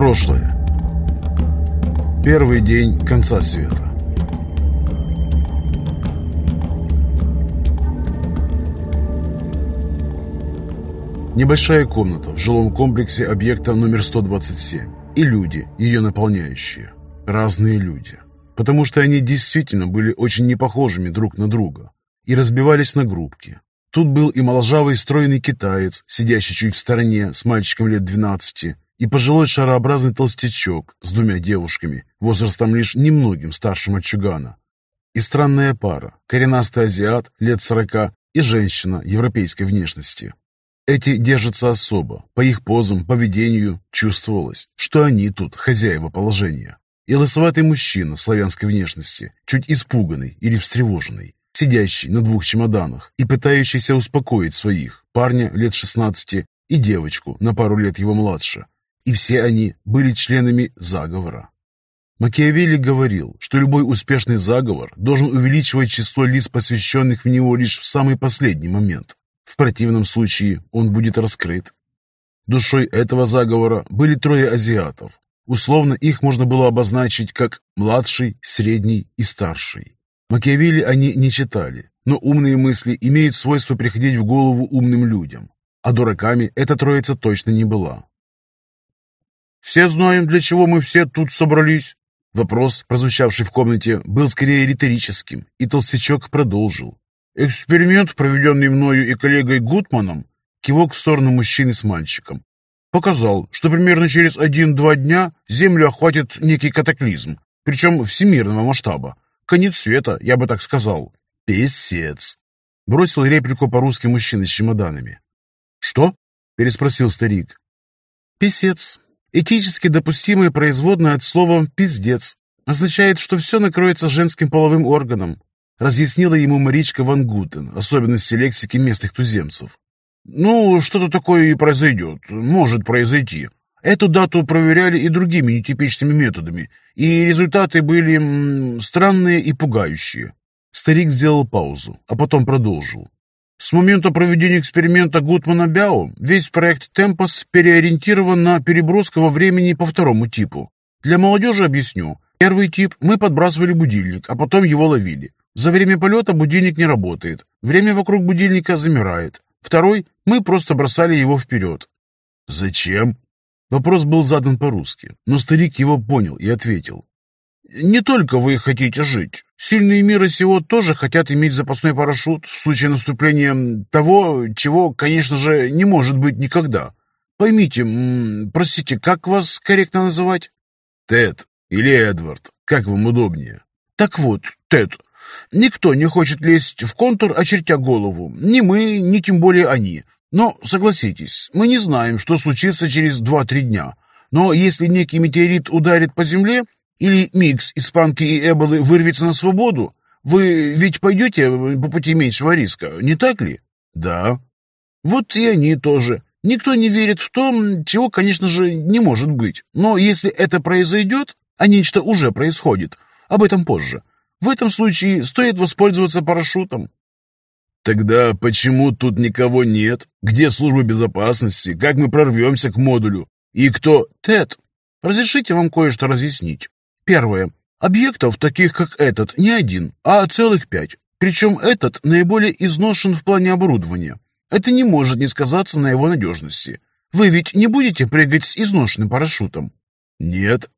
Прошлое. Первый день конца света. Небольшая комната в жилом комплексе объекта номер 127. И люди, ее наполняющие. Разные люди. Потому что они действительно были очень непохожими друг на друга. И разбивались на группки. Тут был и моложавый стройный китаец, сидящий чуть в стороне с мальчиком лет 12, и пожилой шарообразный толстячок с двумя девушками, возрастом лишь немногим старше мальчугана. И странная пара, коренастый азиат лет сорока и женщина европейской внешности. Эти держатся особо, по их позам, поведению чувствовалось, что они тут хозяева положения. И лысоватый мужчина славянской внешности, чуть испуганный или встревоженный, сидящий на двух чемоданах и пытающийся успокоить своих, парня лет 16 и девочку на пару лет его младше, и все они были членами заговора. Макиавелли говорил, что любой успешный заговор должен увеличивать число лиц, посвященных в него лишь в самый последний момент. В противном случае он будет раскрыт. Душой этого заговора были трое азиатов. Условно их можно было обозначить как младший, средний и старший. Макиавелли они не читали, но умные мысли имеют свойство приходить в голову умным людям. А дураками эта троица точно не была. «Все знаем, для чего мы все тут собрались?» Вопрос, прозвучавший в комнате, был скорее риторическим, и толстячок продолжил. «Эксперимент, проведенный мною и коллегой Гутманом, кивок в сторону мужчины с мальчиком, показал, что примерно через один-два дня Землю охватит некий катаклизм, причем всемирного масштаба. Конец света, я бы так сказал». «Песец!» — бросил реплику по-русски мужчина с чемоданами. «Что?» — переспросил старик. «Песец. Этически допустимое производное от слова «пиздец» означает, что все накроется женским половым органом, разъяснила ему Маричка Ван Гутен, особенности лексики местных туземцев. «Ну, что-то такое и произойдет. Может произойти. Эту дату проверяли и другими нетипичными методами, и результаты были м, странные и пугающие». Старик сделал паузу, а потом продолжил. С момента проведения эксперимента Гутмана Бяо весь проект Темпос переориентирован на переброску во времени по второму типу. Для молодежи объясню. Первый тип мы подбрасывали будильник, а потом его ловили. За время полета будильник не работает. Время вокруг будильника замирает. Второй мы просто бросали его вперед. «Зачем?» Вопрос был задан по-русски, но старик его понял и ответил. Не только вы хотите жить. Сильные мира сего тоже хотят иметь запасной парашют в случае наступления того, чего, конечно же, не может быть никогда. Поймите, простите, как вас корректно называть? Тед или Эдвард, как вам удобнее. Так вот, Тед, никто не хочет лезть в контур, очертя голову. Ни мы, ни тем более они. Но, согласитесь, мы не знаем, что случится через 2-3 дня. Но если некий метеорит ударит по Земле, или микс испанки и эболы вырвется на свободу? Вы ведь пойдете по пути меньшего риска, не так ли? Да. Вот и они тоже. Никто не верит в то, чего, конечно же, не может быть. Но если это произойдет, а нечто уже происходит, об этом позже. В этом случае стоит воспользоваться парашютом. Тогда почему тут никого нет? Где служба безопасности? Как мы прорвемся к модулю? И кто? Тед, разрешите вам кое-что разъяснить. Первое. Объектов, таких как этот, не один, а целых пять. Причем этот наиболее изношен в плане оборудования. Это не может не сказаться на его надежности. Вы ведь не будете прыгать с изношенным парашютом? Нет.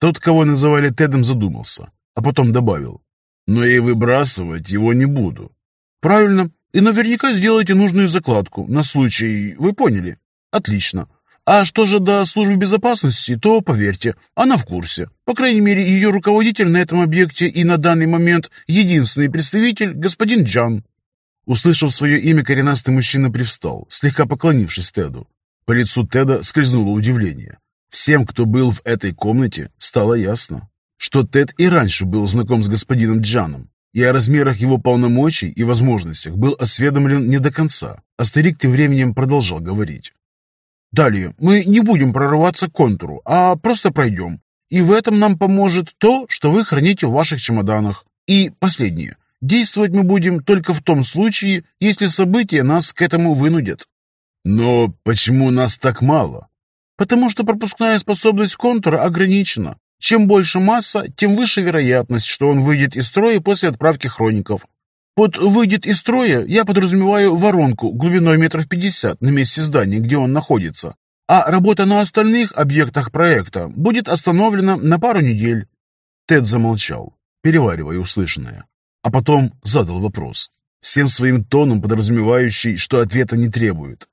Тот, кого называли Тедом, задумался, а потом добавил. Но и выбрасывать его не буду. Правильно. И наверняка сделайте нужную закладку на случай... Вы поняли? Отлично. А что же до службы безопасности, то, поверьте, она в курсе. По крайней мере, ее руководитель на этом объекте и на данный момент единственный представитель, господин Джан. Услышав свое имя, коренастый мужчина привстал, слегка поклонившись Теду. По лицу Теда скользнуло удивление. Всем, кто был в этой комнате, стало ясно, что Тед и раньше был знаком с господином Джаном, и о размерах его полномочий и возможностях был осведомлен не до конца, а старик тем временем продолжал говорить. Далее, мы не будем прорываться к контуру, а просто пройдем. И в этом нам поможет то, что вы храните в ваших чемоданах. И последнее. Действовать мы будем только в том случае, если события нас к этому вынудят. Но почему нас так мало? Потому что пропускная способность контура ограничена. Чем больше масса, тем выше вероятность, что он выйдет из строя после отправки хроников. Под «выйдет из строя» я подразумеваю воронку глубиной метров пятьдесят на месте здания, где он находится. А работа на остальных объектах проекта будет остановлена на пару недель. Тед замолчал, переваривая услышанное, а потом задал вопрос, всем своим тоном подразумевающий, что ответа не требует.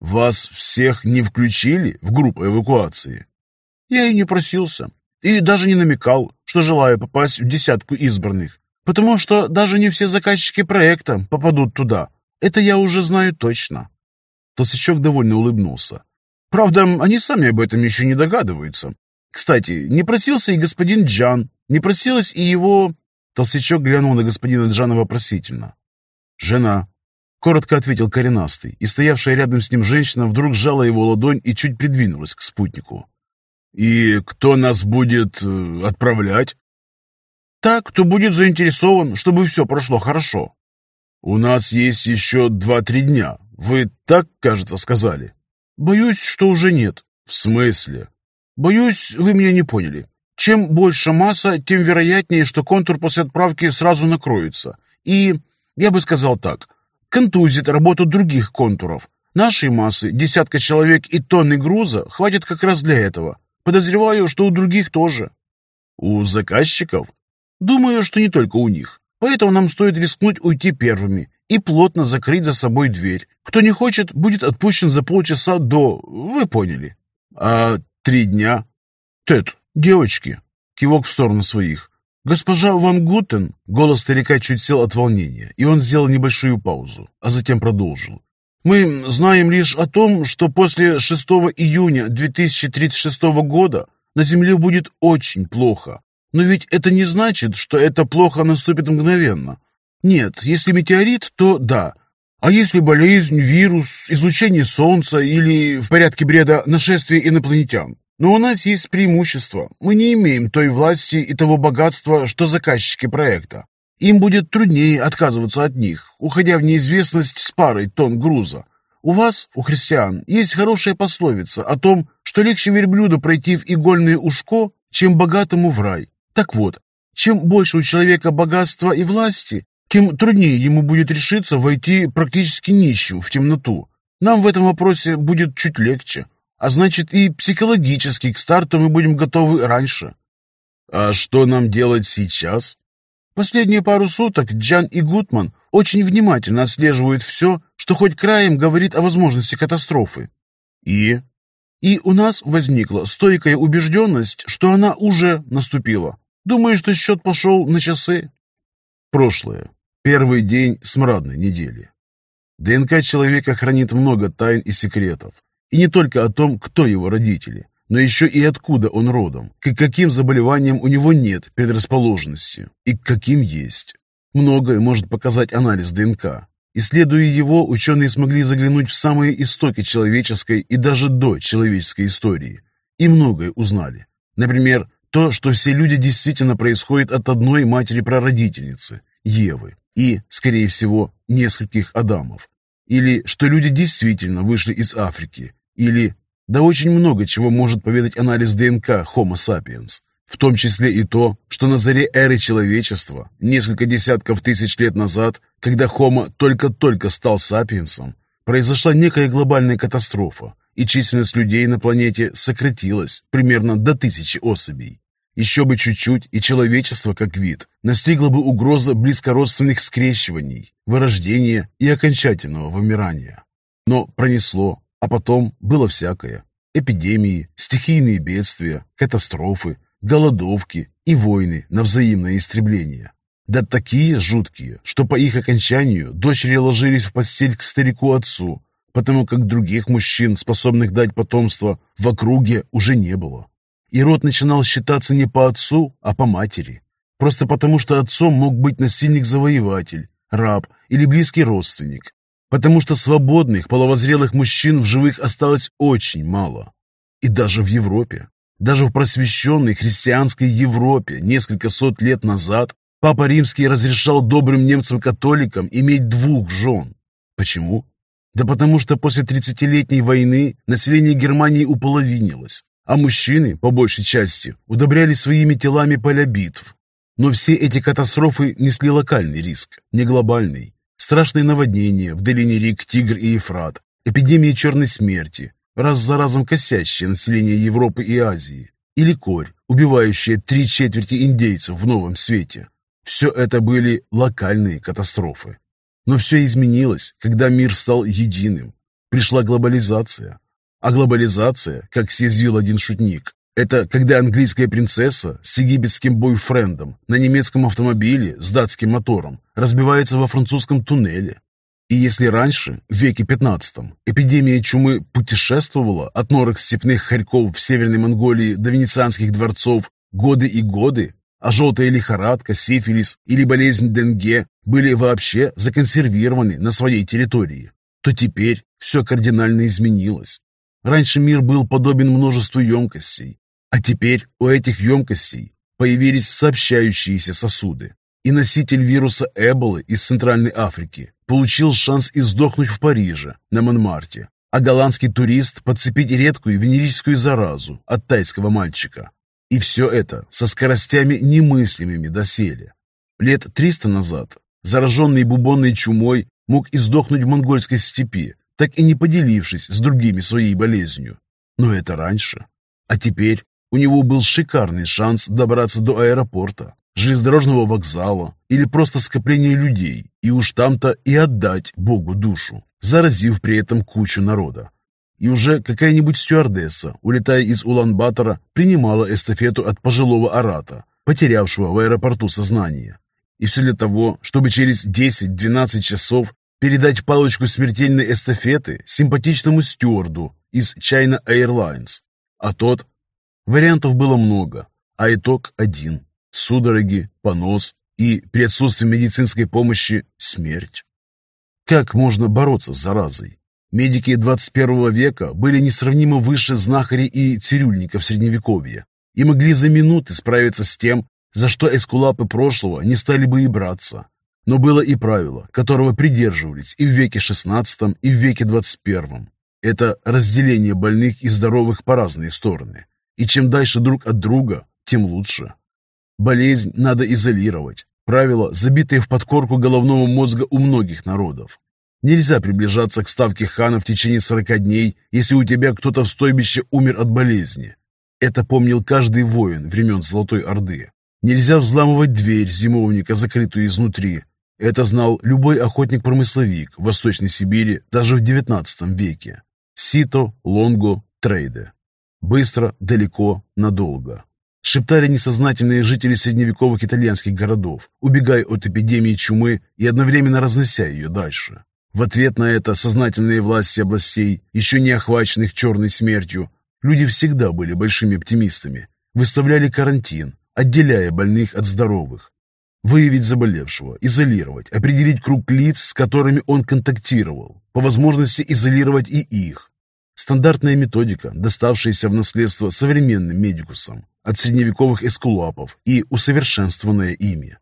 «Вас всех не включили в группу эвакуации?» Я и не просился, и даже не намекал, что желаю попасть в десятку избранных. Потому что даже не все заказчики проекта попадут туда. Это я уже знаю точно. Толстячок довольно улыбнулся. Правда, они сами об этом еще не догадываются. Кстати, не просился и господин Джан, не просилась и его... Толстячок глянул на господина Джана вопросительно. «Жена», — коротко ответил коренастый, и стоявшая рядом с ним женщина вдруг сжала его ладонь и чуть придвинулась к спутнику. «И кто нас будет э, отправлять?» Так, кто будет заинтересован, чтобы все прошло хорошо. У нас есть еще два-три дня. Вы так, кажется, сказали. Боюсь, что уже нет. В смысле? Боюсь, вы меня не поняли. Чем больше масса, тем вероятнее, что контур после отправки сразу накроется. И, я бы сказал так, контузит работу других контуров. Нашей массы, десятка человек и тонны груза, хватит как раз для этого. Подозреваю, что у других тоже. У заказчиков? Думаю, что не только у них. Поэтому нам стоит рискнуть уйти первыми и плотно закрыть за собой дверь. Кто не хочет, будет отпущен за полчаса до... Вы поняли. А три дня? Тед, девочки. Кивок в сторону своих. Госпожа Ван Гутен... Голос старика чуть сел от волнения, и он сделал небольшую паузу, а затем продолжил. Мы знаем лишь о том, что после 6 июня 2036 года на Земле будет очень плохо, но ведь это не значит, что это плохо наступит мгновенно. Нет, если метеорит, то да. А если болезнь, вирус, излучение Солнца или, в порядке бреда, нашествие инопланетян? Но у нас есть преимущество. Мы не имеем той власти и того богатства, что заказчики проекта. Им будет труднее отказываться от них, уходя в неизвестность с парой тонн груза. У вас, у христиан, есть хорошая пословица о том, что легче верблюду пройти в игольное ушко, чем богатому в рай. Так вот, чем больше у человека богатства и власти, тем труднее ему будет решиться войти практически нищим в темноту. Нам в этом вопросе будет чуть легче, а значит и психологически к старту мы будем готовы раньше. А что нам делать сейчас? Последние пару суток Джан и Гутман очень внимательно отслеживают все, что хоть краем говорит о возможности катастрофы. И? И у нас возникла стойкая убежденность, что она уже наступила. Думаю, что счет пошел на часы. Прошлое. Первый день смрадной недели. ДНК человека хранит много тайн и секретов. И не только о том, кто его родители, но еще и откуда он родом, к каким заболеваниям у него нет предрасположенности и к каким есть. Многое может показать анализ ДНК. Исследуя его, ученые смогли заглянуть в самые истоки человеческой и даже до человеческой истории. И многое узнали. Например, то, что все люди действительно происходят от одной матери-прародительницы, Евы, и, скорее всего, нескольких Адамов. Или что люди действительно вышли из Африки. Или, да очень много чего может поведать анализ ДНК Homo sapiens. В том числе и то, что на заре эры человечества, несколько десятков тысяч лет назад, когда Homo только-только стал сапиенсом, произошла некая глобальная катастрофа, и численность людей на планете сократилась примерно до тысячи особей. Еще бы чуть-чуть, и человечество, как вид, настигла бы угроза близкородственных скрещиваний, вырождения и окончательного вымирания. Но пронесло, а потом было всякое. Эпидемии, стихийные бедствия, катастрофы, голодовки и войны на взаимное истребление. Да такие жуткие, что по их окончанию дочери ложились в постель к старику-отцу, потому как других мужчин, способных дать потомство, в округе уже не было и род начинал считаться не по отцу, а по матери. Просто потому, что отцом мог быть насильник-завоеватель, раб или близкий родственник. Потому что свободных, половозрелых мужчин в живых осталось очень мало. И даже в Европе, даже в просвещенной христианской Европе несколько сот лет назад Папа Римский разрешал добрым немцам-католикам иметь двух жен. Почему? Да потому что после 30-летней войны население Германии уполовинилось, а мужчины, по большей части, удобряли своими телами поля битв. Но все эти катастрофы несли локальный риск, не глобальный. Страшные наводнения в долине рек Тигр и Ефрат, эпидемии черной смерти, раз за разом косящее население Европы и Азии, или корь, убивающая три четверти индейцев в новом свете. Все это были локальные катастрофы. Но все изменилось, когда мир стал единым. Пришла глобализация. А глобализация, как съязвил один шутник, это когда английская принцесса с египетским бойфрендом на немецком автомобиле с датским мотором разбивается во французском туннеле. И если раньше, в веке 15 эпидемия чумы путешествовала от норок степных хорьков в Северной Монголии до венецианских дворцов годы и годы, а желтая лихорадка, сифилис или болезнь Денге были вообще законсервированы на своей территории, то теперь все кардинально изменилось. Раньше мир был подобен множеству емкостей, а теперь у этих емкостей появились сообщающиеся сосуды, и носитель вируса Эболы из Центральной Африки получил шанс издохнуть в Париже, на Монмарте, а голландский турист подцепить редкую венерическую заразу от тайского мальчика. И все это со скоростями немыслимыми доселе. Лет триста назад зараженный бубонной чумой мог издохнуть в монгольской степи, так и не поделившись с другими своей болезнью. Но это раньше. А теперь у него был шикарный шанс добраться до аэропорта, железнодорожного вокзала или просто скопления людей, и уж там-то и отдать Богу душу, заразив при этом кучу народа. И уже какая-нибудь стюардесса, улетая из Улан-Батора, принимала эстафету от пожилого арата, потерявшего в аэропорту сознание. И все для того, чтобы через 10-12 часов передать палочку смертельной эстафеты симпатичному стюарду из China Airlines. А тот... Вариантов было много, а итог один судороги, понос и при отсутствии медицинской помощи смерть. Как можно бороться с заразой? Медики 21 века были несравнимо выше знахарей и цирюльников Средневековья и могли за минуты справиться с тем, за что эскулапы прошлого не стали бы и браться. Но было и правило, которого придерживались и в веке XVI, и в веке XXI. Это разделение больных и здоровых по разные стороны. И чем дальше друг от друга, тем лучше. Болезнь надо изолировать. Правило, забитое в подкорку головного мозга у многих народов. Нельзя приближаться к ставке хана в течение 40 дней, если у тебя кто-то в стойбище умер от болезни. Это помнил каждый воин времен Золотой Орды. Нельзя взламывать дверь зимовника, закрытую изнутри. Это знал любой охотник-промысловик в Восточной Сибири даже в XIX веке. Сито, лонго, трейде. Быстро, далеко, надолго шептали несознательные жители средневековых итальянских городов, убегая от эпидемии чумы и одновременно разнося ее дальше. В ответ на это сознательные власти областей, еще не охваченных черной смертью, люди всегда были большими оптимистами, выставляли карантин, отделяя больных от здоровых. Выявить заболевшего, изолировать, определить круг лиц, с которыми он контактировал, по возможности изолировать и их. Стандартная методика, доставшаяся в наследство современным медикусам, от средневековых эскулапов и усовершенствованное ими.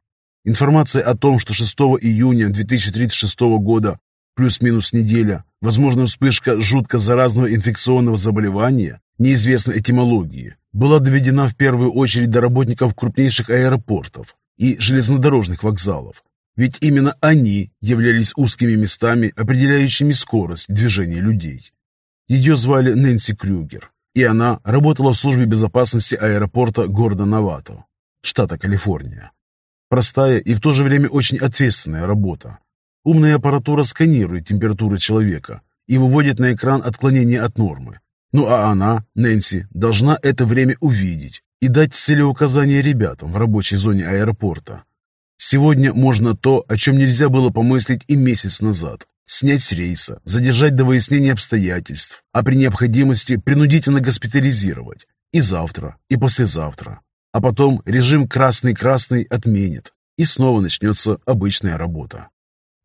Информация о том, что 6 июня 2036 года плюс-минус неделя, возможна вспышка жутко заразного инфекционного заболевания неизвестной этимологии, была доведена в первую очередь до работников крупнейших аэропортов и железнодорожных вокзалов, ведь именно они являлись узкими местами, определяющими скорость движения людей. Ее звали Нэнси Крюгер, и она работала в службе безопасности аэропорта города Навато, штата Калифорния. Простая и в то же время очень ответственная работа. Умная аппаратура сканирует температуру человека и выводит на экран отклонение от нормы. Ну а она, Нэнси, должна это время увидеть и дать целеуказания ребятам в рабочей зоне аэропорта. Сегодня можно то, о чем нельзя было помыслить и месяц назад снять с рейса, задержать до выяснения обстоятельств, а при необходимости принудительно госпитализировать и завтра, и послезавтра. А потом режим «красный-красный» отменит, и снова начнется обычная работа.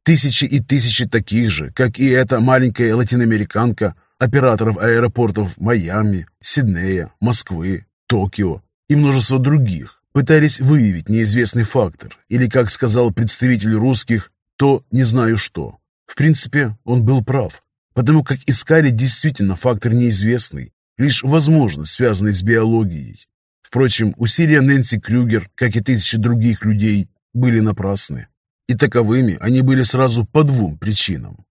Тысячи и тысячи таких же, как и эта маленькая латиноамериканка, операторов аэропортов Майами, Сиднея, Москвы, Токио и множество других, пытались выявить неизвестный фактор, или, как сказал представитель русских, то не знаю что. В принципе, он был прав. потому как искали действительно фактор неизвестный, лишь возможность, связанный с биологией. Впрочем, усилия Нэнси Крюгер, как и тысячи других людей, были напрасны. И таковыми они были сразу по двум причинам.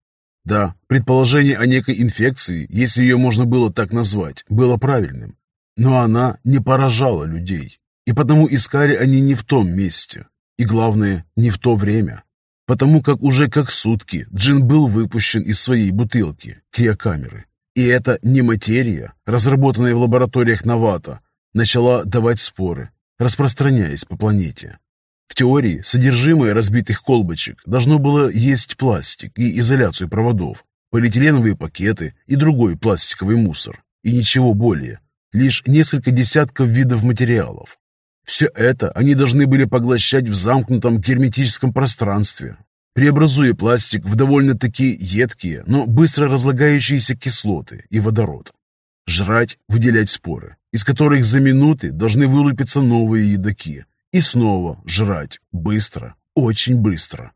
Да, предположение о некой инфекции, если ее можно было так назвать, было правильным. Но она не поражала людей. И потому искали они не в том месте. И главное, не в то время. Потому как уже как сутки Джин был выпущен из своей бутылки, криокамеры. И эта не материя, разработанная в лабораториях Навата, начала давать споры, распространяясь по планете. В теории содержимое разбитых колбочек должно было есть пластик и изоляцию проводов, полиэтиленовые пакеты и другой пластиковый мусор. И ничего более. Лишь несколько десятков видов материалов. Все это они должны были поглощать в замкнутом герметическом пространстве, преобразуя пластик в довольно-таки едкие, но быстро разлагающиеся кислоты и водород. Жрать, выделять споры, из которых за минуты должны вылупиться новые едоки, и снова жрать быстро, очень быстро.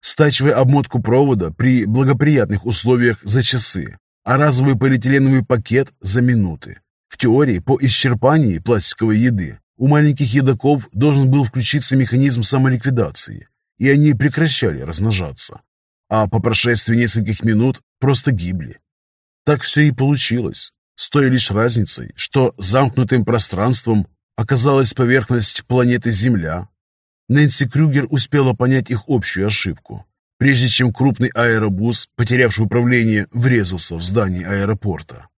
Стачивая обмотку провода при благоприятных условиях за часы, а разовый полиэтиленовый пакет за минуты. В теории, по исчерпании пластиковой еды, у маленьких едоков должен был включиться механизм самоликвидации, и они прекращали размножаться. А по прошествии нескольких минут просто гибли. Так все и получилось, с той лишь разницей, что замкнутым пространством оказалась поверхность планеты Земля. Нэнси Крюгер успела понять их общую ошибку, прежде чем крупный аэробус, потерявший управление, врезался в здание аэропорта.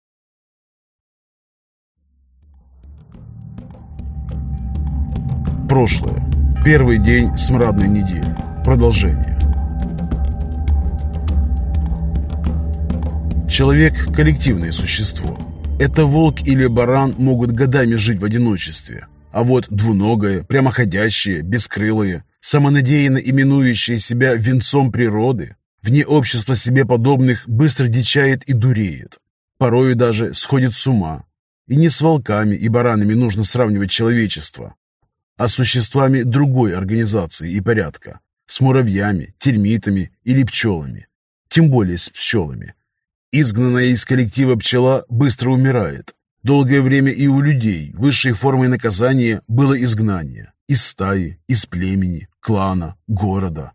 Прошлое. Первый день смрадной недели. Продолжение. Человек – коллективное существо. Это волк или баран могут годами жить в одиночестве, а вот двуногое, прямоходящее, бескрылое, самонадеянно именующее себя венцом природы, вне общества себе подобных быстро дичает и дуреет, порою даже сходит с ума. И не с волками и баранами нужно сравнивать человечество, а существами другой организации и порядка, с муравьями, термитами или пчелами, тем более с пчелами, Изгнанная из коллектива пчела быстро умирает. Долгое время и у людей высшей формой наказания было изгнание. Из стаи, из племени, клана, города.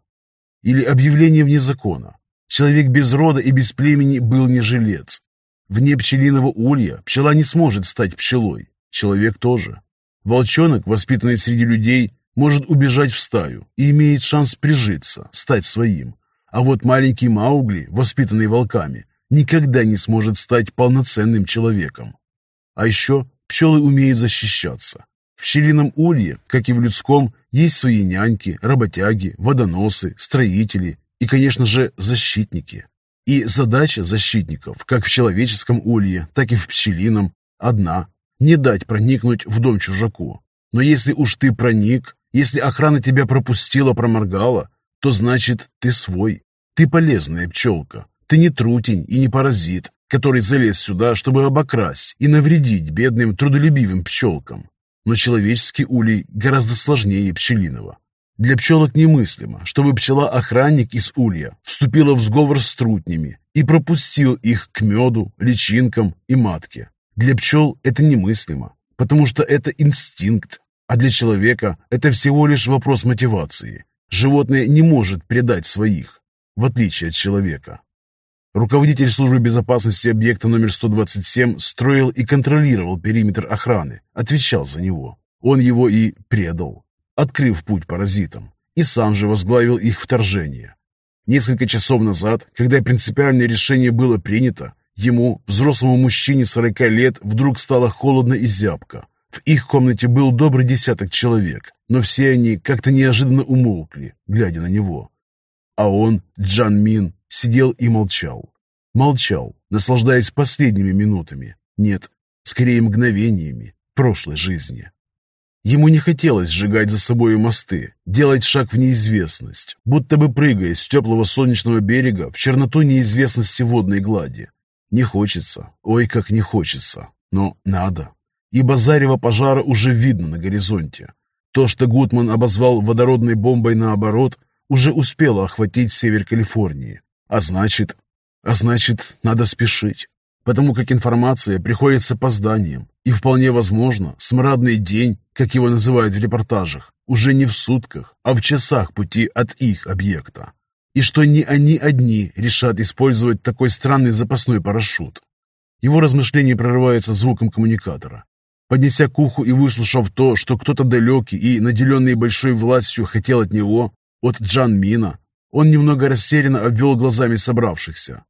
Или объявление вне закона. Человек без рода и без племени был не жилец. Вне пчелиного улья пчела не сможет стать пчелой. Человек тоже. Волчонок, воспитанный среди людей, может убежать в стаю и имеет шанс прижиться, стать своим. А вот маленький Маугли, воспитанный волками, никогда не сможет стать полноценным человеком. А еще пчелы умеют защищаться. В пчелином улье, как и в людском, есть свои няньки, работяги, водоносы, строители и, конечно же, защитники. И задача защитников, как в человеческом улье, так и в пчелином, одна – не дать проникнуть в дом чужаку. Но если уж ты проник, если охрана тебя пропустила, проморгала, то значит ты свой, ты полезная пчелка, ты не трутень и не паразит, который залез сюда, чтобы обокрасть и навредить бедным трудолюбивым пчелкам. Но человеческий улей гораздо сложнее пчелиного. Для пчелок немыслимо, чтобы пчела-охранник из улья вступила в сговор с трутнями и пропустил их к меду, личинкам и матке. Для пчел это немыслимо, потому что это инстинкт, а для человека это всего лишь вопрос мотивации. Животное не может предать своих, в отличие от человека. Руководитель службы безопасности объекта номер 127 строил и контролировал периметр охраны, отвечал за него. Он его и предал, открыв путь паразитам, и сам же возглавил их вторжение. Несколько часов назад, когда принципиальное решение было принято, ему, взрослому мужчине 40 лет, вдруг стало холодно и зябко. В их комнате был добрый десяток человек, но все они как-то неожиданно умолкли, глядя на него. А он, Джан Мин, сидел и молчал. Молчал, наслаждаясь последними минутами, нет, скорее мгновениями прошлой жизни. Ему не хотелось сжигать за собой мосты, делать шаг в неизвестность, будто бы прыгая с теплого солнечного берега в черноту неизвестности водной глади. Не хочется, ой, как не хочется, но надо. Ибо зарево пожара уже видно на горизонте. То, что Гутман обозвал водородной бомбой наоборот, уже успело охватить север Калифорнии, а значит, А значит, надо спешить, потому как информация приходит с опозданием, и вполне возможно, смрадный день, как его называют в репортажах, уже не в сутках, а в часах пути от их объекта. И что не они одни решат использовать такой странный запасной парашют. Его размышление прерывается звуком коммуникатора. Поднеся к уху и выслушав то, что кто-то далекий и наделенный большой властью хотел от него, от Джан Мина, он немного растерянно обвел глазами собравшихся.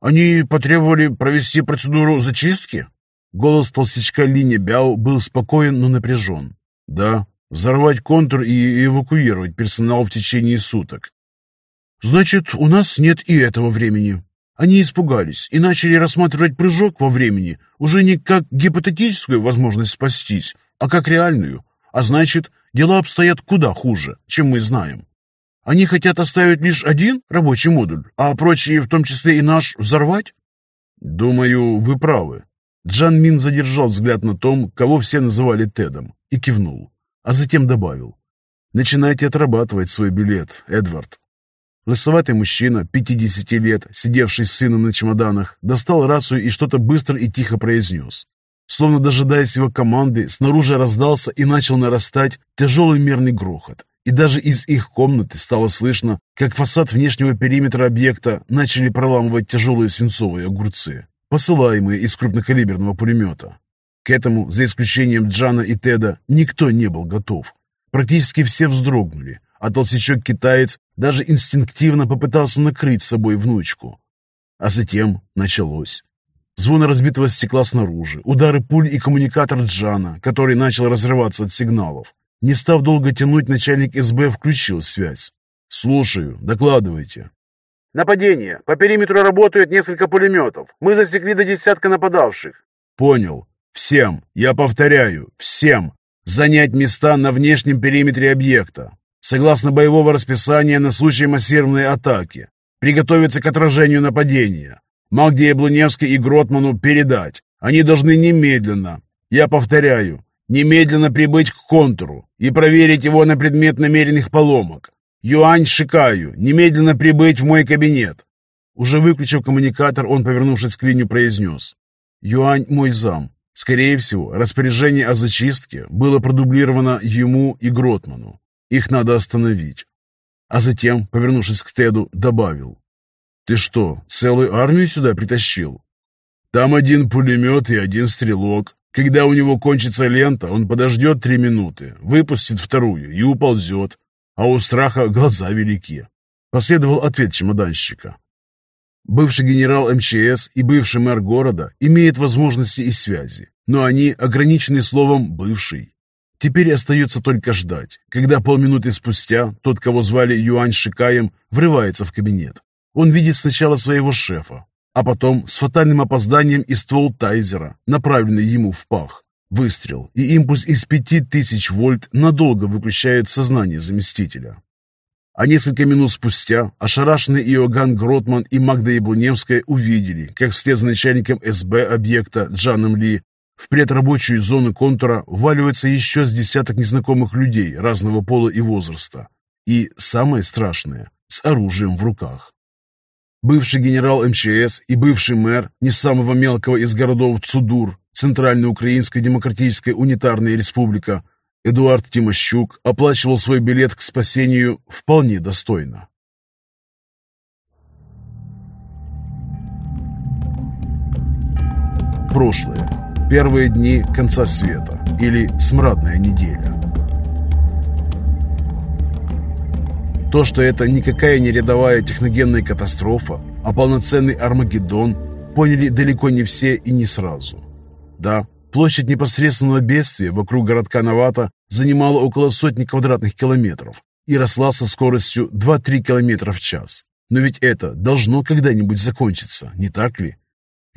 «Они потребовали провести процедуру зачистки?» Голос толстячка Лини Бяо был спокоен, но напряжен. «Да, взорвать контур и эвакуировать персонал в течение суток». «Значит, у нас нет и этого времени», они испугались и начали рассматривать прыжок во времени уже не как гипотетическую возможность спастись, а как реальную. А значит, дела обстоят куда хуже, чем мы знаем. Они хотят оставить лишь один рабочий модуль, а прочие, в том числе и наш, взорвать? Думаю, вы правы. Джан Мин задержал взгляд на том, кого все называли Тедом, и кивнул, а затем добавил. Начинайте отрабатывать свой билет, Эдвард. Лысоватый мужчина, 50 лет, сидевший с сыном на чемоданах, достал рацию и что-то быстро и тихо произнес. Словно дожидаясь его команды, снаружи раздался и начал нарастать тяжелый мерный грохот. И даже из их комнаты стало слышно, как фасад внешнего периметра объекта начали проламывать тяжелые свинцовые огурцы, посылаемые из крупнокалиберного пулемета. К этому, за исключением Джана и Теда, никто не был готов. Практически все вздрогнули, а толстячок-китаец даже инстинктивно попытался накрыть собой внучку. А затем началось. Звон разбитого стекла снаружи, удары пуль и коммуникатор Джана, который начал разрываться от сигналов. Не став долго тянуть, начальник СБ включил связь. «Слушаю, докладывайте». «Нападение. По периметру работают несколько пулеметов. Мы засекли до десятка нападавших». «Понял. Всем, я повторяю, всем, занять места на внешнем периметре объекта согласно боевого расписания на случай массированной атаки, приготовиться к отражению нападения. Магде Яблуневской и Гротману передать. Они должны немедленно, я повторяю, немедленно прибыть к контуру и проверить его на предмет намеренных поломок. Юань Шикаю, немедленно прибыть в мой кабинет. Уже выключив коммуникатор, он, повернувшись к Линю, произнес. Юань мой зам. Скорее всего, распоряжение о зачистке было продублировано ему и Гротману. Их надо остановить. А затем, повернувшись к Теду, добавил. «Ты что, целую армию сюда притащил? Там один пулемет и один стрелок. Когда у него кончится лента, он подождет три минуты, выпустит вторую и уползет. А у страха глаза велики». Последовал ответ чемоданщика. Бывший генерал МЧС и бывший мэр города имеют возможности и связи, но они ограничены словом «бывший». Теперь остается только ждать, когда полминуты спустя тот, кого звали Юань Шикаем, врывается в кабинет. Он видит сначала своего шефа, а потом с фатальным опозданием и ствол тайзера, направленный ему в пах. Выстрел, и импульс из пяти тысяч вольт надолго выключает сознание заместителя. А несколько минут спустя ошарашенный Иоганн Гротман и Магда Яблуневская увидели, как вслед за начальником СБ объекта Джаном Ли в предрабочую зону контура вваливается еще с десяток незнакомых людей разного пола и возраста. И самое страшное – с оружием в руках. Бывший генерал МЧС и бывший мэр не самого мелкого из городов Цудур, Центральная Украинская Демократическая Унитарная Республика, Эдуард Тимощук оплачивал свой билет к спасению вполне достойно. Прошлое. Первые дни конца света или смрадная неделя. То, что это никакая не рядовая техногенная катастрофа, а полноценный Армагеддон, поняли далеко не все и не сразу. Да, площадь непосредственного бедствия вокруг городка Навата занимала около сотни квадратных километров и росла со скоростью 2-3 километра в час. Но ведь это должно когда-нибудь закончиться, не так ли?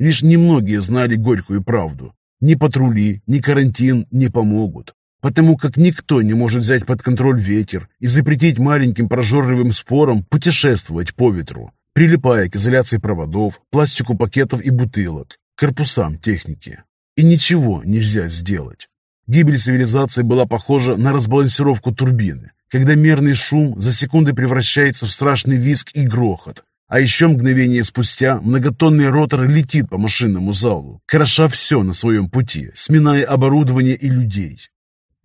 Лишь немногие знали горькую правду. Ни патрули, ни карантин не помогут, потому как никто не может взять под контроль ветер и запретить маленьким прожорливым спорам путешествовать по ветру, прилипая к изоляции проводов, пластику пакетов и бутылок, корпусам техники. И ничего нельзя сделать. Гибель цивилизации была похожа на разбалансировку турбины, когда мерный шум за секунды превращается в страшный визг и грохот, А еще мгновение спустя многотонный ротор летит по машинному залу, кроша все на своем пути, сминая оборудование и людей.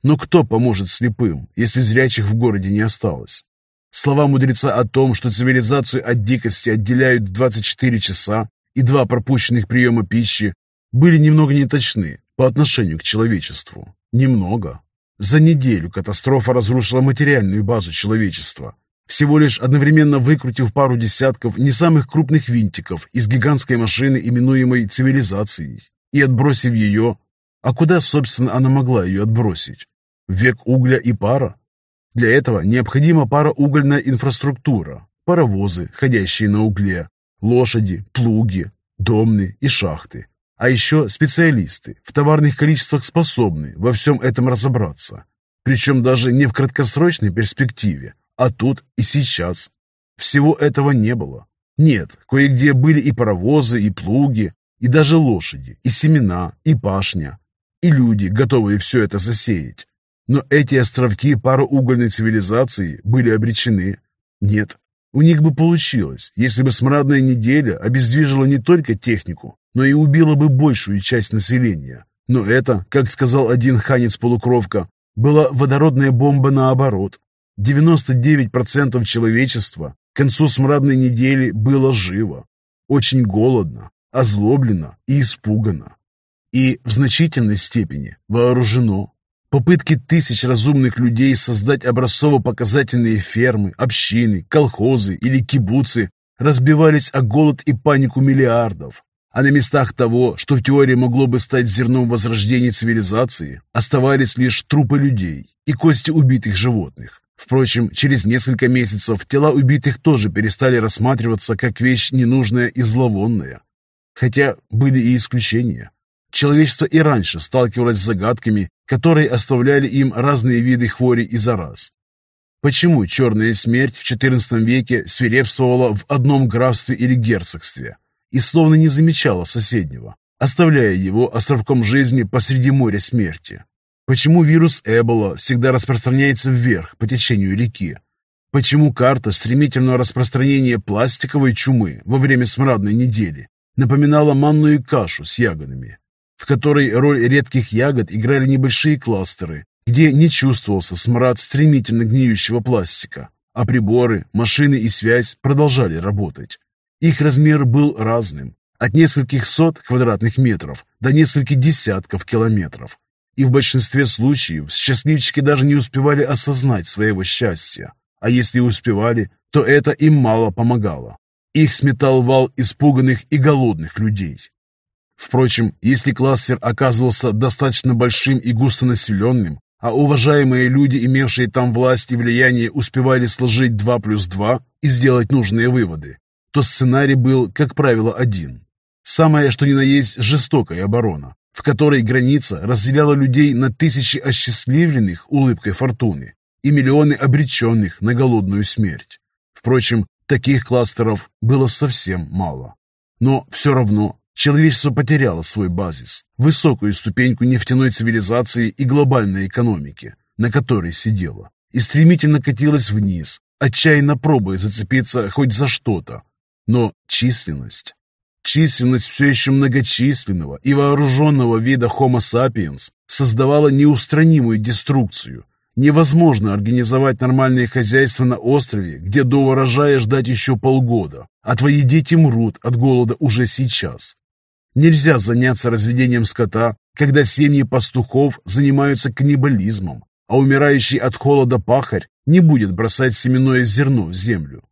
Но кто поможет слепым, если зрячих в городе не осталось? Слова мудреца о том, что цивилизацию от дикости отделяют 24 часа и два пропущенных приема пищи, были немного неточны по отношению к человечеству. Немного. За неделю катастрофа разрушила материальную базу человечества, всего лишь одновременно выкрутив пару десятков не самых крупных винтиков из гигантской машины, именуемой цивилизацией, и отбросив ее, а куда, собственно, она могла ее отбросить? Век угля и пара? Для этого необходима пароугольная инфраструктура, паровозы, ходящие на угле, лошади, плуги, домны и шахты. А еще специалисты, в товарных количествах способные во всем этом разобраться. Причем даже не в краткосрочной перспективе, а тут и сейчас. Всего этого не было. Нет, кое-где были и паровозы, и плуги, и даже лошади, и семена, и пашня, и люди, готовые все это засеять. Но эти островки пароугольной цивилизации были обречены. Нет, у них бы получилось, если бы смрадная неделя обездвижила не только технику, но и убила бы большую часть населения. Но это, как сказал один ханец-полукровка, была водородная бомба наоборот. 99% человечества к концу смрадной недели было живо, очень голодно, озлоблено и испугано. И в значительной степени вооружено. Попытки тысяч разумных людей создать образцово-показательные фермы, общины, колхозы или кибуцы разбивались о голод и панику миллиардов. А на местах того, что в теории могло бы стать зерном возрождения цивилизации, оставались лишь трупы людей и кости убитых животных. Впрочем, через несколько месяцев тела убитых тоже перестали рассматриваться как вещь ненужная и зловонная. Хотя были и исключения. Человечество и раньше сталкивалось с загадками, которые оставляли им разные виды хвори и зараз. Почему черная смерть в XIV веке свирепствовала в одном графстве или герцогстве и словно не замечала соседнего, оставляя его островком жизни посреди моря смерти? Почему вирус Эбола всегда распространяется вверх по течению реки? Почему карта стремительного распространения пластиковой чумы во время смрадной недели напоминала манную кашу с ягодами, в которой роль редких ягод играли небольшие кластеры, где не чувствовался смрад стремительно гниющего пластика, а приборы, машины и связь продолжали работать. Их размер был разным, от нескольких сот квадратных метров до нескольких десятков километров, и в большинстве случаев счастливчики даже не успевали осознать своего счастья. А если успевали, то это им мало помогало. Их сметал вал испуганных и голодных людей. Впрочем, если кластер оказывался достаточно большим и густонаселенным, а уважаемые люди, имевшие там власть и влияние, успевали сложить 2 плюс 2 и сделать нужные выводы, то сценарий был, как правило, один. Самое, что ни на есть, жестокая оборона, в которой граница разделяла людей на тысячи осчастливленных улыбкой фортуны и миллионы обреченных на голодную смерть. Впрочем, таких кластеров было совсем мало. Но все равно человечество потеряло свой базис, высокую ступеньку нефтяной цивилизации и глобальной экономики, на которой сидело, и стремительно катилось вниз, отчаянно пробуя зацепиться хоть за что-то. Но численность Численность все еще многочисленного и вооруженного вида Homo sapiens создавала неустранимую деструкцию. Невозможно организовать нормальное хозяйство на острове, где до урожая ждать еще полгода, а твои дети мрут от голода уже сейчас. Нельзя заняться разведением скота, когда семьи пастухов занимаются каннибализмом, а умирающий от холода пахарь не будет бросать семенное зерно в землю.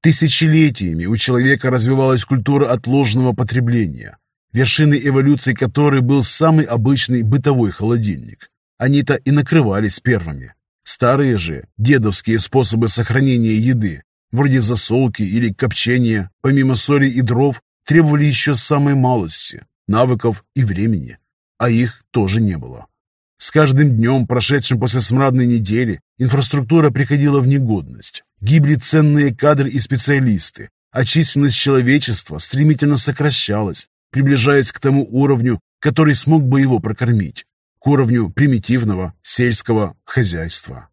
Тысячелетиями у человека развивалась культура отложенного потребления, вершиной эволюции которой был самый обычный бытовой холодильник. Они-то и накрывались первыми. Старые же, дедовские способы сохранения еды, вроде засолки или копчения, помимо соли и дров, требовали еще самой малости, навыков и времени, а их тоже не было. С каждым днем, прошедшим после смрадной недели, инфраструктура приходила в негодность. Гибли ценные кадры и специалисты, а численность человечества стремительно сокращалась, приближаясь к тому уровню, который смог бы его прокормить, к уровню примитивного сельского хозяйства.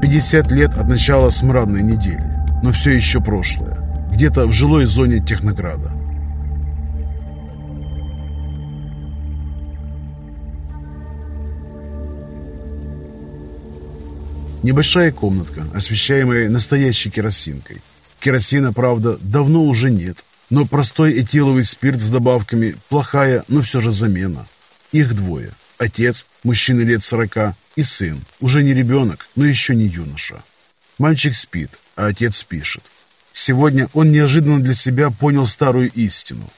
50 лет от начала смрадной недели, но все еще прошлое, где-то в жилой зоне Технограда. Небольшая комнатка, освещаемая настоящей керосинкой. Керосина, правда, давно уже нет, но простой этиловый спирт с добавками – плохая, но все же замена. Их двое. Отец, мужчина лет сорока, и сын, уже не ребенок, но еще не юноша. Мальчик спит, а отец пишет. Сегодня он неожиданно для себя понял старую истину.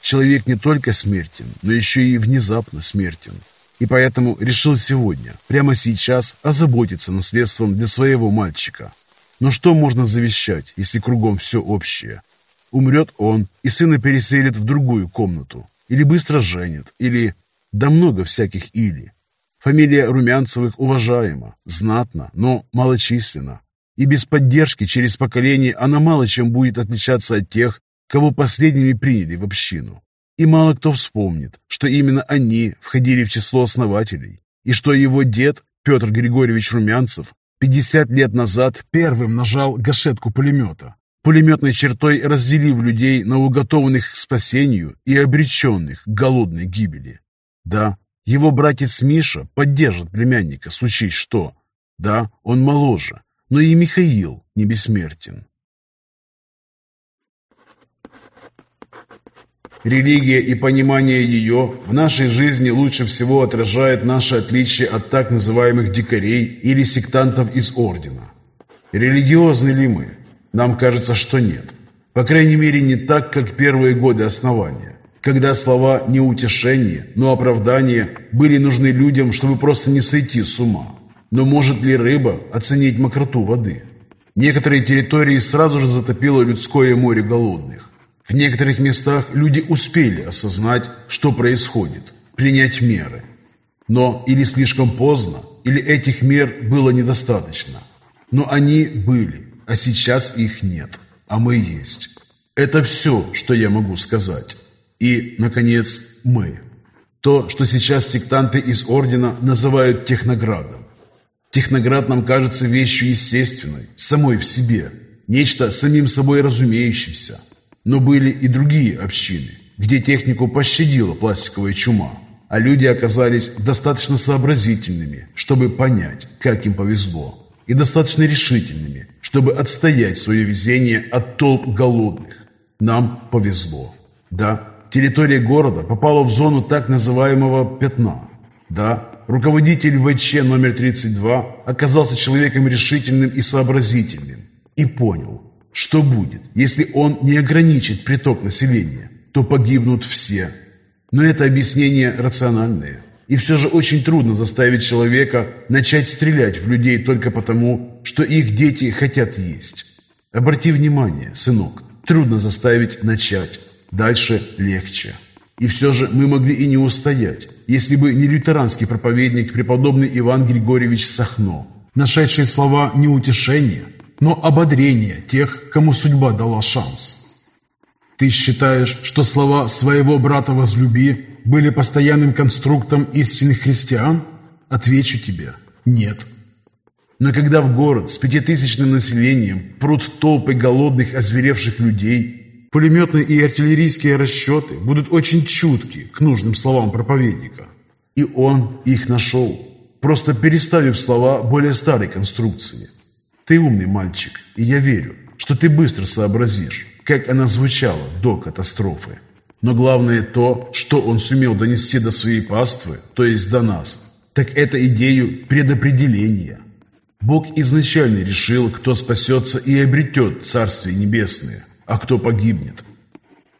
Человек не только смертен, но еще и внезапно смертен и поэтому решил сегодня, прямо сейчас, озаботиться наследством для своего мальчика. Но что можно завещать, если кругом все общее? Умрет он, и сына переселит в другую комнату, или быстро женит, или... Да много всяких «или». Фамилия Румянцевых уважаема, знатна, но малочисленна. И без поддержки через поколение она мало чем будет отличаться от тех, кого последними приняли в общину. И мало кто вспомнит, что именно они входили в число основателей, и что его дед, Петр Григорьевич Румянцев, 50 лет назад первым нажал гашетку пулемета, пулеметной чертой разделив людей на уготованных к спасению и обреченных к голодной гибели. Да, его братец Миша поддержит племянника, случись что. Да, он моложе, но и Михаил не бессмертен. Религия и понимание ее в нашей жизни лучше всего отражает наше отличие от так называемых дикарей или сектантов из ордена. Религиозны ли мы? Нам кажется, что нет. По крайней мере, не так, как первые годы основания, когда слова не утешение, но оправдание были нужны людям, чтобы просто не сойти с ума. Но может ли рыба оценить мокроту воды? Некоторые территории сразу же затопило людское море голодных. В некоторых местах люди успели осознать, что происходит, принять меры. Но или слишком поздно, или этих мер было недостаточно. Но они были, а сейчас их нет, а мы есть. Это все, что я могу сказать. И, наконец, мы. То, что сейчас сектанты из Ордена называют техноградом. Техноград нам кажется вещью естественной, самой в себе, нечто самим собой разумеющимся – но были и другие общины, где технику пощадила пластиковая чума, а люди оказались достаточно сообразительными, чтобы понять, как им повезло, и достаточно решительными, чтобы отстоять свое везение от толп голодных. Нам повезло. Да, территория города попала в зону так называемого «пятна». Да, руководитель ВЧ номер 32 оказался человеком решительным и сообразительным и понял – что будет, если он не ограничит приток населения? То погибнут все. Но это объяснение рациональное. И все же очень трудно заставить человека начать стрелять в людей только потому, что их дети хотят есть. Обрати внимание, сынок, трудно заставить начать. Дальше легче. И все же мы могли и не устоять, если бы не лютеранский проповедник преподобный Иван Григорьевич Сахно, нашедший слова неутешения – но ободрение тех, кому судьба дала шанс. Ты считаешь, что слова своего брата возлюби были постоянным конструктом истинных христиан? Отвечу тебе – нет. Но когда в город с пятитысячным населением прут толпы голодных, озверевших людей, пулеметные и артиллерийские расчеты будут очень чутки к нужным словам проповедника. И он их нашел, просто переставив слова более старой конструкции – ты умный мальчик, и я верю, что ты быстро сообразишь, как она звучала до катастрофы. Но главное то, что он сумел донести до своей паствы, то есть до нас, так это идею предопределения. Бог изначально решил, кто спасется и обретет Царствие Небесное, а кто погибнет.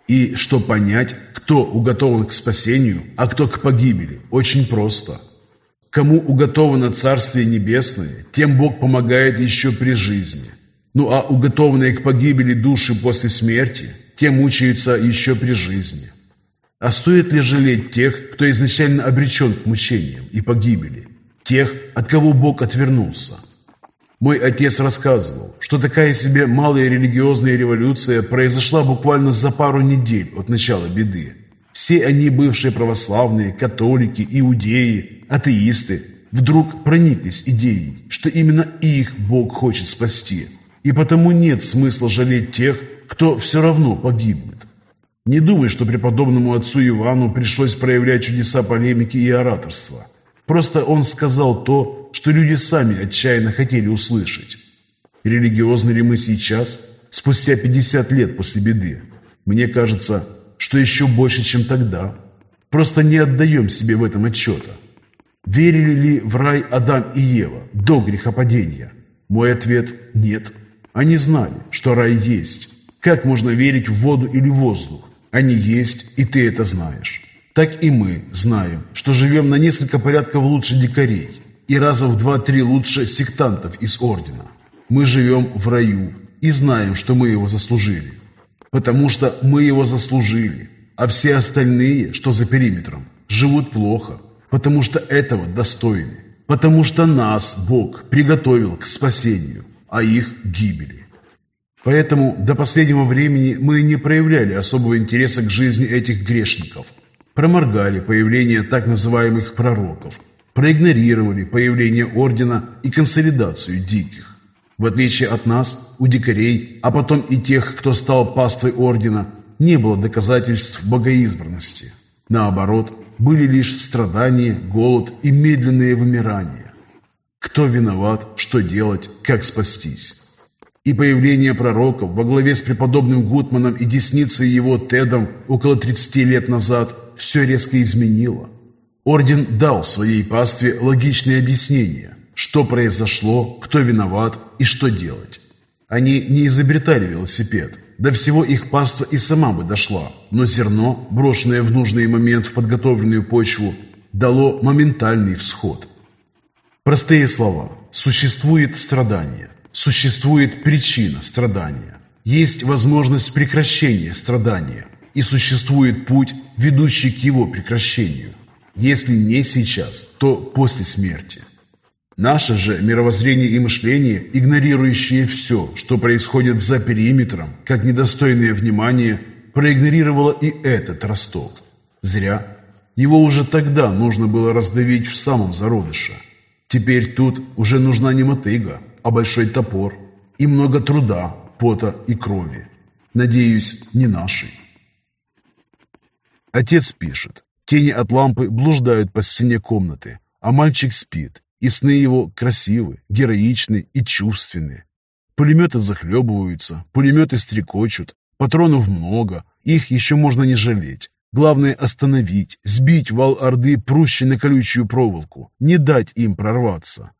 И что понять, кто уготован к спасению, а кто к погибели, очень просто – Кому уготовано Царствие Небесное, тем Бог помогает еще при жизни. Ну а уготованные к погибели души после смерти, тем мучаются еще при жизни. А стоит ли жалеть тех, кто изначально обречен к мучениям и погибели? Тех, от кого Бог отвернулся? Мой отец рассказывал, что такая себе малая религиозная революция произошла буквально за пару недель от начала беды. Все они бывшие православные, католики, иудеи, атеисты, вдруг прониклись идеей, что именно их Бог хочет спасти, и потому нет смысла жалеть тех, кто все равно погибнет. Не думай, что преподобному отцу Ивану пришлось проявлять чудеса полемики и ораторства. Просто он сказал то, что люди сами отчаянно хотели услышать. Религиозны ли мы сейчас, спустя 50 лет после беды? Мне кажется, что еще больше, чем тогда. Просто не отдаем себе в этом отчета. Верили ли в рай Адам и Ева до грехопадения? Мой ответ – нет. Они знали, что рай есть. Как можно верить в воду или воздух? Они есть, и ты это знаешь. Так и мы знаем, что живем на несколько порядков лучше дикарей и раза в два-три лучше сектантов из ордена. Мы живем в раю и знаем, что мы его заслужили. Потому что мы его заслужили, а все остальные, что за периметром, живут плохо, потому что этого достойны, потому что нас Бог приготовил к спасению, а их гибели. Поэтому до последнего времени мы не проявляли особого интереса к жизни этих грешников, проморгали появление так называемых пророков, проигнорировали появление ордена и консолидацию диких. В отличие от нас, у дикарей, а потом и тех, кто стал паствой ордена, не было доказательств богоизбранности. Наоборот, были лишь страдания, голод и медленное вымирание. Кто виноват, что делать, как спастись? И появление пророков во главе с преподобным Гутманом и десницей его Тедом около 30 лет назад все резко изменило. Орден дал своей пастве логичные объяснения, что произошло, кто виноват и что делать. Они не изобретали велосипед. До всего их паства и сама бы дошла, но зерно, брошенное в нужный момент в подготовленную почву, дало моментальный всход. Простые слова. Существует страдание. Существует причина страдания. Есть возможность прекращения страдания. И существует путь, ведущий к его прекращению. Если не сейчас, то после смерти. Наше же мировоззрение и мышление, игнорирующее все, что происходит за периметром, как недостойное внимания, проигнорировало и этот росток. Зря. Его уже тогда нужно было раздавить в самом зародыше. Теперь тут уже нужна не мотыга, а большой топор. И много труда, пота и крови. Надеюсь, не нашей. Отец пишет. Тени от лампы блуждают по стене комнаты, а мальчик спит, и сны его красивы, героичны и чувственны. Пулеметы захлебываются, пулеметы стрекочут, патронов много, их еще можно не жалеть. Главное остановить, сбить вал Орды прущей на колючую проволоку, не дать им прорваться.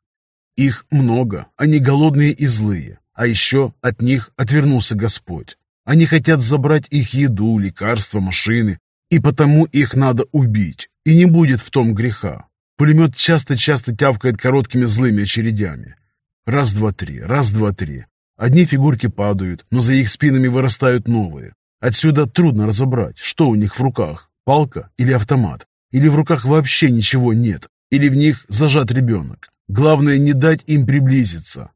Их много, они голодные и злые, а еще от них отвернулся Господь. Они хотят забрать их еду, лекарства, машины, и потому их надо убить, и не будет в том греха. Пулемет часто-часто тявкает короткими злыми очередями. Раз, два, три, раз, два, три. Одни фигурки падают, но за их спинами вырастают новые. Отсюда трудно разобрать, что у них в руках, палка или автомат. Или в руках вообще ничего нет, или в них зажат ребенок. Главное не дать им приблизиться.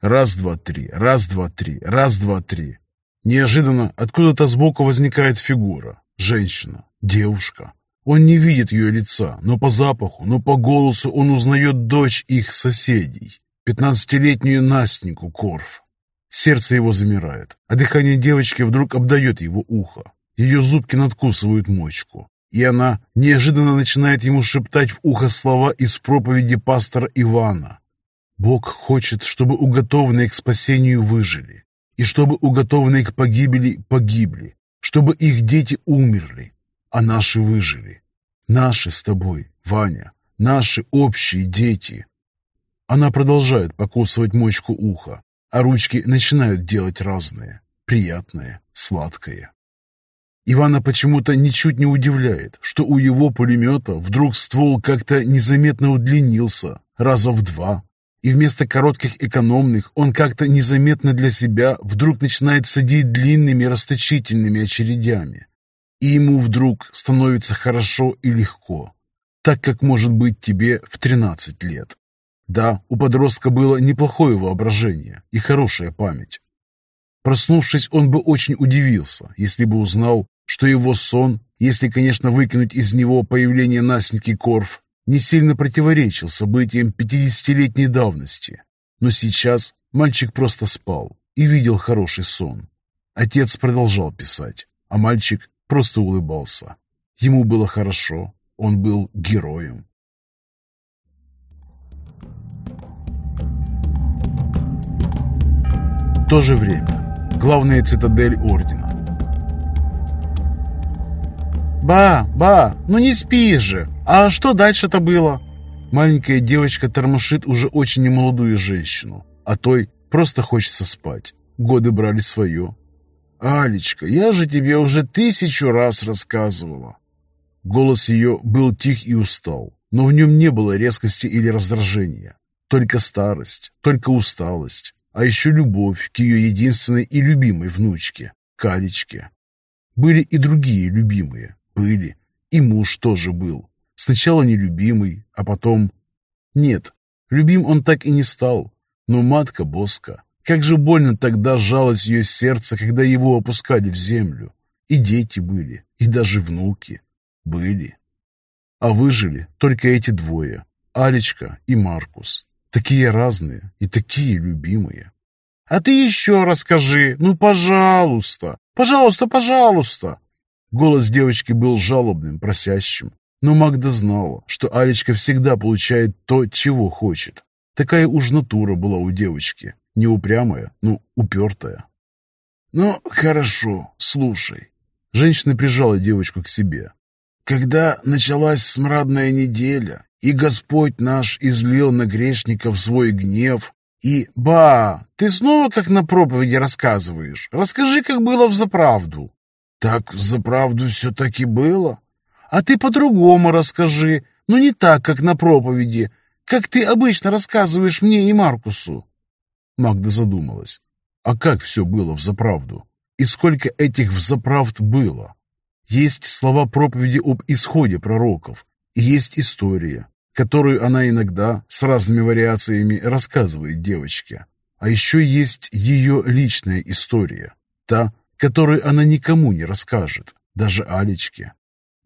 Раз, два, три, раз, два, три, раз, два, три. Неожиданно откуда-то сбоку возникает фигура. Женщина, девушка. Он не видит ее лица, но по запаху, но по голосу он узнает дочь их соседей, пятнадцатилетнюю Настеньку Корф. Сердце его замирает, а дыхание девочки вдруг обдает его ухо. Ее зубки надкусывают мочку, и она неожиданно начинает ему шептать в ухо слова из проповеди пастора Ивана. Бог хочет, чтобы уготованные к спасению выжили, и чтобы уготованные к погибели погибли, чтобы их дети умерли, а наши выжили. Наши с тобой, Ваня, наши общие дети. Она продолжает покусывать мочку уха, а ручки начинают делать разные, приятное, сладкое. Ивана почему-то ничуть не удивляет, что у его пулемета вдруг ствол как-то незаметно удлинился, раза в два, и вместо коротких экономных он как-то незаметно для себя вдруг начинает садить длинными расточительными очередями, и ему вдруг становится хорошо и легко, так как может быть тебе в 13 лет. Да, у подростка было неплохое воображение и хорошая память. Проснувшись, он бы очень удивился, если бы узнал, что его сон, если, конечно, выкинуть из него появление Настеньки Корф, не сильно противоречил событиям пятидесятилетней давности. Но сейчас мальчик просто спал и видел хороший сон. Отец продолжал писать, а мальчик просто улыбался. Ему было хорошо, он был героем. В то же время. Главная цитадель Ордена. «Ба, ба, ну не спишь же! А что дальше-то было?» Маленькая девочка тормошит уже очень немолодую женщину, а той просто хочется спать. Годы брали свое. «Алечка, я же тебе уже тысячу раз рассказывала». Голос ее был тих и устал, но в нем не было резкости или раздражения. Только старость, только усталость, а еще любовь к ее единственной и любимой внучке, Калечке. Были и другие любимые, были, и муж тоже был. Сначала нелюбимый, а потом... Нет, любим он так и не стал, но матка Боска, как же больно тогда сжалось ее сердце, когда его опускали в землю. И дети были, и даже внуки были. А выжили только эти двое, Алечка и Маркус. Такие разные и такие любимые. А ты еще расскажи, ну, пожалуйста, пожалуйста, пожалуйста. Голос девочки был жалобным, просящим. Но Магда знала, что Алечка всегда получает то, чего хочет. Такая уж натура была у девочки. Не упрямая, но упертая. «Ну, хорошо, слушай». Женщина прижала девочку к себе. «Когда началась смрадная неделя, и Господь наш излил на грешников свой гнев, и... Ба, ты снова как на проповеди рассказываешь. Расскажи, как было в заправду. Так в заправду все-таки было? А ты по-другому расскажи, но не так, как на проповеди, как ты обычно рассказываешь мне и Маркусу. Магда задумалась. А как все было в заправду? И сколько этих взаправд было? Есть слова проповеди об исходе пророков, и есть история, которую она иногда с разными вариациями рассказывает девочке. А еще есть ее личная история, та, которую она никому не расскажет, даже Алечке.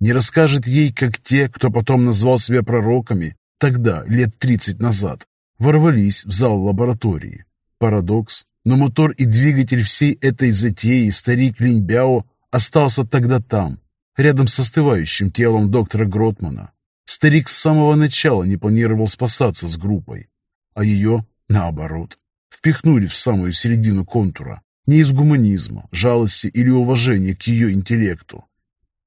Не расскажет ей, как те, кто потом назвал себя пророками, тогда, лет 30 назад, ворвались в зал лаборатории. Парадокс, но мотор и двигатель всей этой затеи старик Линьбяо остался тогда там, рядом с остывающим телом доктора Гротмана. Старик с самого начала не планировал спасаться с группой, а ее, наоборот, впихнули в самую середину контура, не из гуманизма, жалости или уважения к ее интеллекту.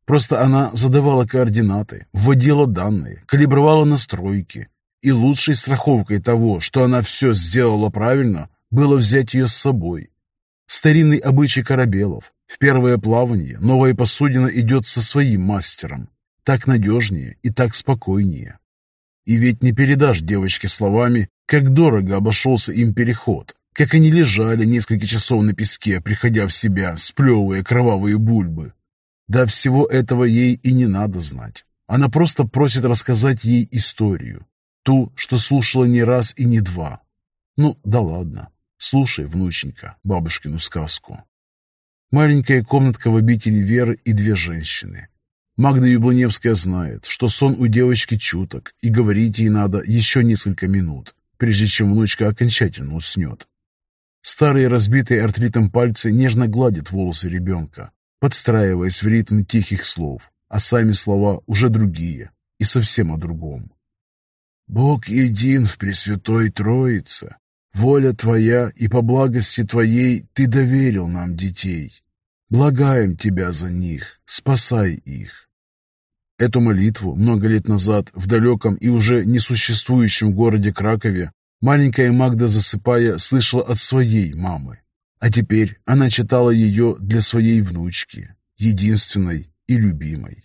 Просто она задавала координаты, вводила данные, калибровала настройки. И лучшей страховкой того, что она все сделала правильно, было взять ее с собой. Старинный обычай корабелов. В первое плавание новая посудина идет со своим мастером. Так надежнее и так спокойнее. И ведь не передашь девочке словами, как дорого обошелся им переход, как они лежали несколько часов на песке, приходя в себя, сплевывая кровавые бульбы. Да всего этого ей и не надо знать. Она просто просит рассказать ей историю. Ту, что слушала не раз и не два. Ну, да ладно. Слушай, внученька, бабушкину сказку. Маленькая комнатка в обители Веры и две женщины. Магда Яблоневская знает, что сон у девочки чуток, и говорить ей надо еще несколько минут, прежде чем внучка окончательно уснет. Старые разбитые артритом пальцы нежно гладят волосы ребенка, подстраиваясь в ритм тихих слов, а сами слова уже другие и совсем о другом. «Бог един в Пресвятой Троице, воля Твоя и по благости Твоей Ты доверил нам детей. Благаем Тебя за них, спасай их». Эту молитву много лет назад в далеком и уже несуществующем городе Кракове Маленькая Магда, засыпая, слышала от своей мамы. А теперь она читала ее для своей внучки, единственной и любимой.